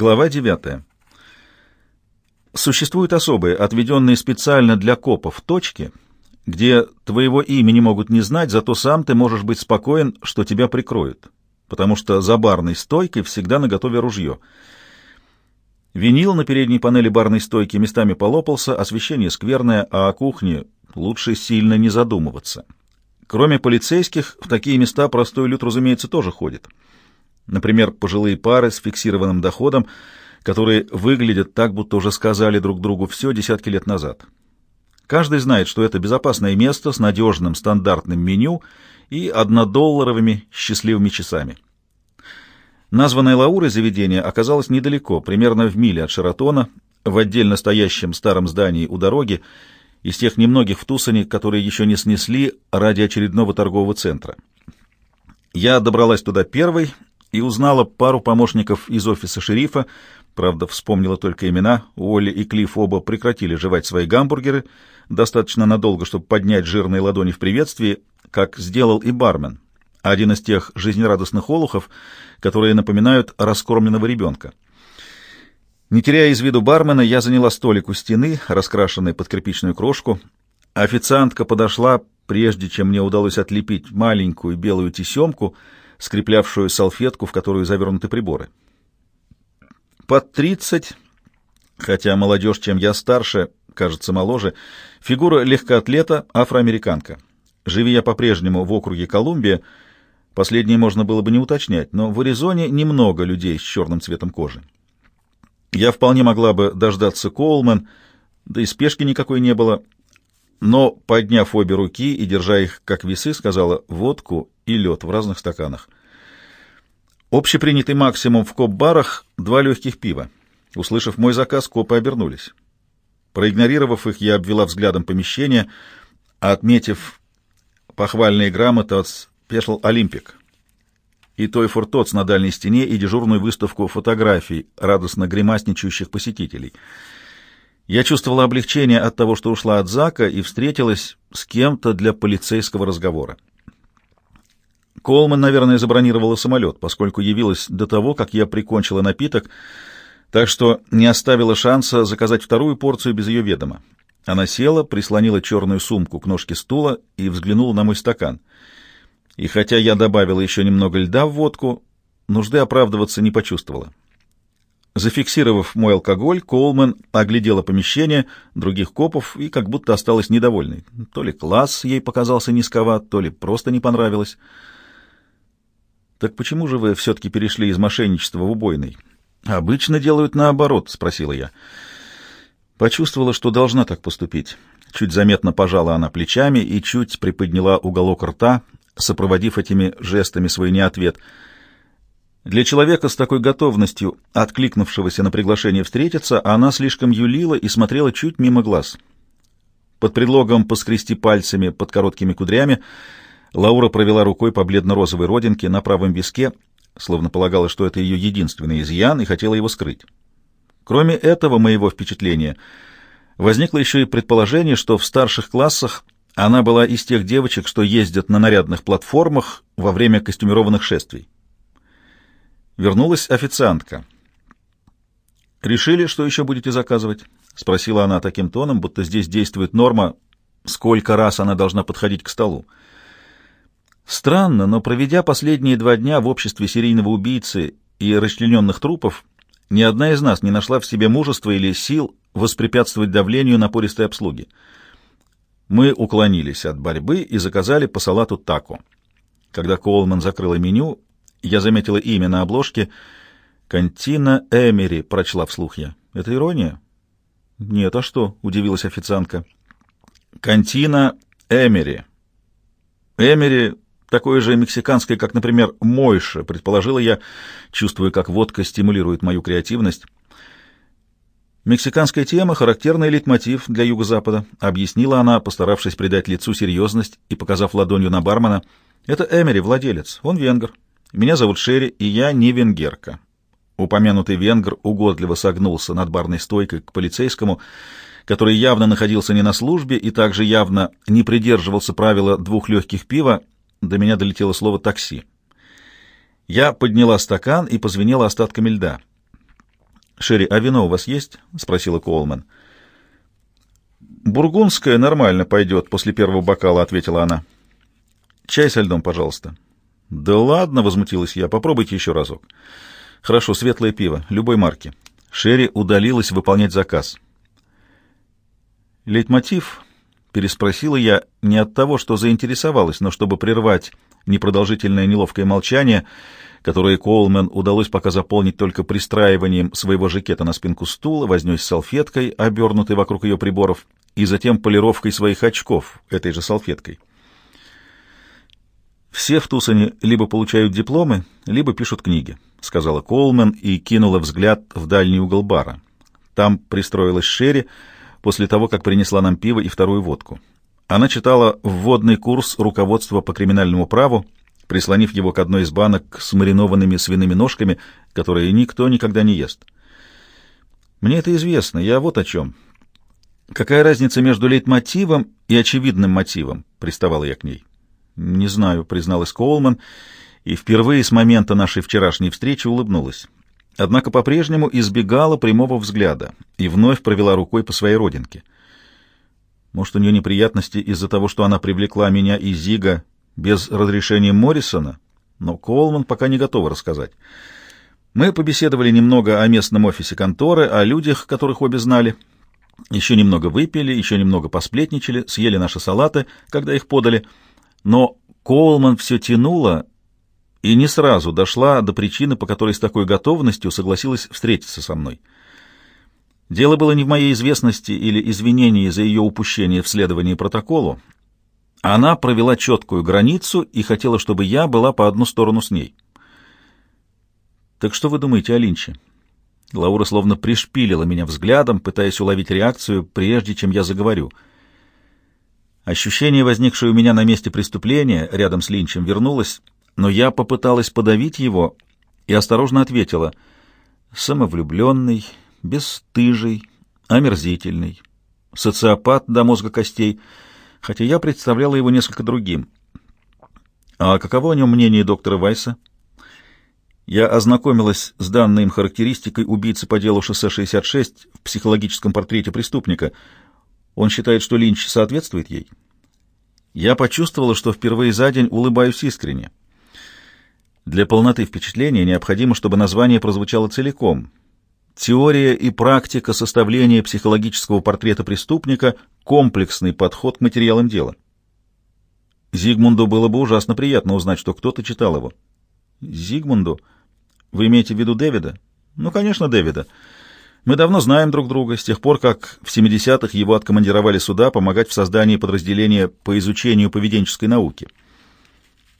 Глава 9. Существуют особые, отведенные специально для копов, точки, где твоего имени могут не знать, зато сам ты можешь быть спокоен, что тебя прикроют, потому что за барной стойкой всегда наготове ружье. Винил на передней панели барной стойки местами полопался, освещение скверное, а о кухне лучше сильно не задумываться. Кроме полицейских, в такие места простой люд, разумеется, тоже ходит. Например, пожилые пары с фиксированным доходом, которые выглядят так, будто уже сказали друг другу все десятки лет назад. Каждый знает, что это безопасное место с надежным стандартным меню и однодолларовыми счастливыми часами. Названное Лаурой заведение оказалось недалеко, примерно в миле от Шератона, в отдельно стоящем старом здании у дороги, из тех немногих в Тусоне, которые еще не снесли ради очередного торгового центра. Я добралась туда первой и узнала пару помощников из офиса шерифа, правда, вспомнила только имена, Уолли и Клифф оба прекратили жевать свои гамбургеры. Достаточно надолго, чтобы поднять жирные ладони в приветствии, как сделал и бармен, один из тех жизнерадостных олухов, которые напоминают раскормленного ребенка. Не теряя из виду бармена, я заняла столик у стены, раскрашенный под кирпичную крошку. Официантка подошла, прежде чем мне удалось отлепить маленькую белую тесемку — скреплявшую салфетку, в которую завернуты приборы. Под тридцать, хотя молодежь, чем я старше, кажется моложе, фигура легкоатлета афроамериканка. Живи я по-прежнему в округе Колумбия, последнее можно было бы не уточнять, но в Аризоне немного людей с черным цветом кожи. Я вполне могла бы дождаться Коулман, да и спешки никакой не было, но, подняв обе руки и держа их как весы, сказала водку и лед в разных стаканах. Общепринятый максимум в коп-барах — два легких пива. Услышав мой заказ, копы обернулись. Проигнорировав их, я обвела взглядом помещение, отметив похвальные грамоты от Special Olympic и той фортоц на дальней стене и дежурную выставку фотографий радостно гримасничающих посетителей — я чувствовала облегчение от того, что ушла от Зака и встретилась с кем-то для полицейского разговора. Колман, наверное, забронировала самолет, поскольку явилась до того, как я прикончила напиток, так что не оставила шанса заказать вторую порцию без ее ведома. Она села, прислонила черную сумку к ножке стула и взглянула на мой стакан. И хотя я добавила еще немного льда в водку, нужды оправдываться не почувствовала. Зафиксировав мой алкоголь, Коулман оглядела помещение, других копов и как будто осталась недовольной. То ли класс ей показался низковат, то ли просто не понравилось. «Так почему же вы все-таки перешли из мошенничества в убойный?» «Обычно делают наоборот», — спросила я. Почувствовала, что должна так поступить. Чуть заметно пожала она плечами и чуть приподняла уголок рта, сопроводив этими жестами свой неответ — для человека с такой готовностью, откликнувшегося на приглашение встретиться, она слишком юлила и смотрела чуть мимо глаз. Под предлогом поскрести пальцами под короткими кудрями Лаура провела рукой по бледно-розовой родинке на правом виске, словно полагала, что это ее единственный изъян, и хотела его скрыть. Кроме этого моего впечатления, возникло еще и предположение, что в старших классах она была из тех девочек, что ездят на нарядных платформах во время костюмированных шествий. Вернулась официантка. «Решили, что еще будете заказывать?» — спросила она таким тоном, будто здесь действует норма, сколько раз она должна подходить к столу. Странно, но проведя последние два дня в обществе серийного убийцы и расчлененных трупов, ни одна из нас не нашла в себе мужества или сил воспрепятствовать давлению напористой обслуги. Мы уклонились от борьбы и заказали по салату тако. Когда Коулман закрыла меню, я заметила имя на обложке. «Кантина Эмери», — прочла вслух я. «Это ирония?» «Нет, а что?» — удивилась официантка. «Кантина Эмери». «Эмери» такое же мексиканское, как, например, Мойша, предположила я, чувствуя, как водка стимулирует мою креативность. «Мексиканская тема — характерный лейтмотив для Юго-Запада», — объяснила она, постаравшись придать лицу серьезность и показав ладонью на бармена. «Это Эмери, владелец. Он венгр. Меня зовут Шерри, и я не венгерка. Упомянутый венгр угодливо согнулся над барной стойкой к полицейскому, который явно находился не на службе и также явно не придерживался правила двух легких пива, до меня долетело слово «такси». Я подняла стакан и позвенела остатками льда. «Шерри, а вино у вас есть?» — спросила Коулман. «Бургундское нормально пойдет после первого бокала», — ответила она. «Чай со льдом, пожалуйста». «Да ладно», — возмутилась я, — «попробуйте еще разок». «Хорошо, светлое пиво, любой марки». Шерри удалилась выполнять заказ. «Лейтмотив?» — переспросила я не от того, что заинтересовалась, но чтобы прервать непродолжительное неловкое молчание, которое Коулмен удалось пока заполнить только пристраиванием своего жакета на спинку стула, вознёсь салфеткой, обернутой вокруг ее приборов, и затем полировкой своих очков этой же салфеткой. «Все в Тусоне либо получают дипломы, либо пишут книги», — сказала Коулмен и кинула взгляд в дальний угол бара. Там пристроилась Шерри после того, как принесла нам пиво и вторую водку. Она читала вводный курс руководства по криминальному праву, прислонив его к одной из банок с маринованными свиными ножками, которые никто никогда не ест. «Мне это известно, я вот о чем. Какая разница между лейтмотивом и очевидным мотивом?» — приставала я к ней. «Не знаю», — призналась Коулман, и впервые с момента нашей вчерашней встречи улыбнулась. Однако по-прежнему избегала прямого взгляда и вновь провела рукой по своей родинке. Может, у нее неприятности из-за того, что она привлекла меня и Зига без разрешения Моррисона, но Коулман пока не готова рассказать. Мы побеседовали немного о местном офисе конторы, о людях, которых обе знали. Еще немного выпили, еще немного посплетничали, съели наши салаты, когда их подали — но Коулман все тянула и не сразу дошла до причины, по которой с такой готовностью согласилась встретиться со мной. Дело было не в моей известности или извинении за ее упущение в следовании протоколу. Она провела четкую границу и хотела, чтобы я была по одну сторону с ней. «Так что вы думаете о Линче?» Лаура словно пришпилила меня взглядом, пытаясь уловить реакцию, прежде чем я заговорю — Ощущение, возникшее у меня на месте преступления, рядом с Линчем, вернулось, но я попыталась подавить его и осторожно ответила. Самовлюбленный, бесстыжий, омерзительный, социопат до мозга костей, хотя я представляла его несколько другим. А каково о нем мнение доктора Вайса? Я ознакомилась с данной им характеристикой убийцы по делу шоссе 66 в психологическом портрете преступника — он считает, что Линч соответствует ей. Я почувствовала, что впервые за день улыбаюсь искренне. Для полноты впечатления необходимо, чтобы название прозвучало целиком. Теория и практика составления психологического портрета преступника — комплексный подход к материалам дела. Зигмунду было бы ужасно приятно узнать, что кто-то читал его. Зигмунду? Вы имеете в виду Дэвида? Ну, конечно, Дэвида. Мы давно знаем друг друга, с тех пор, как в 70-х его откомандировали сюда помогать в создании подразделения по изучению поведенческой науки —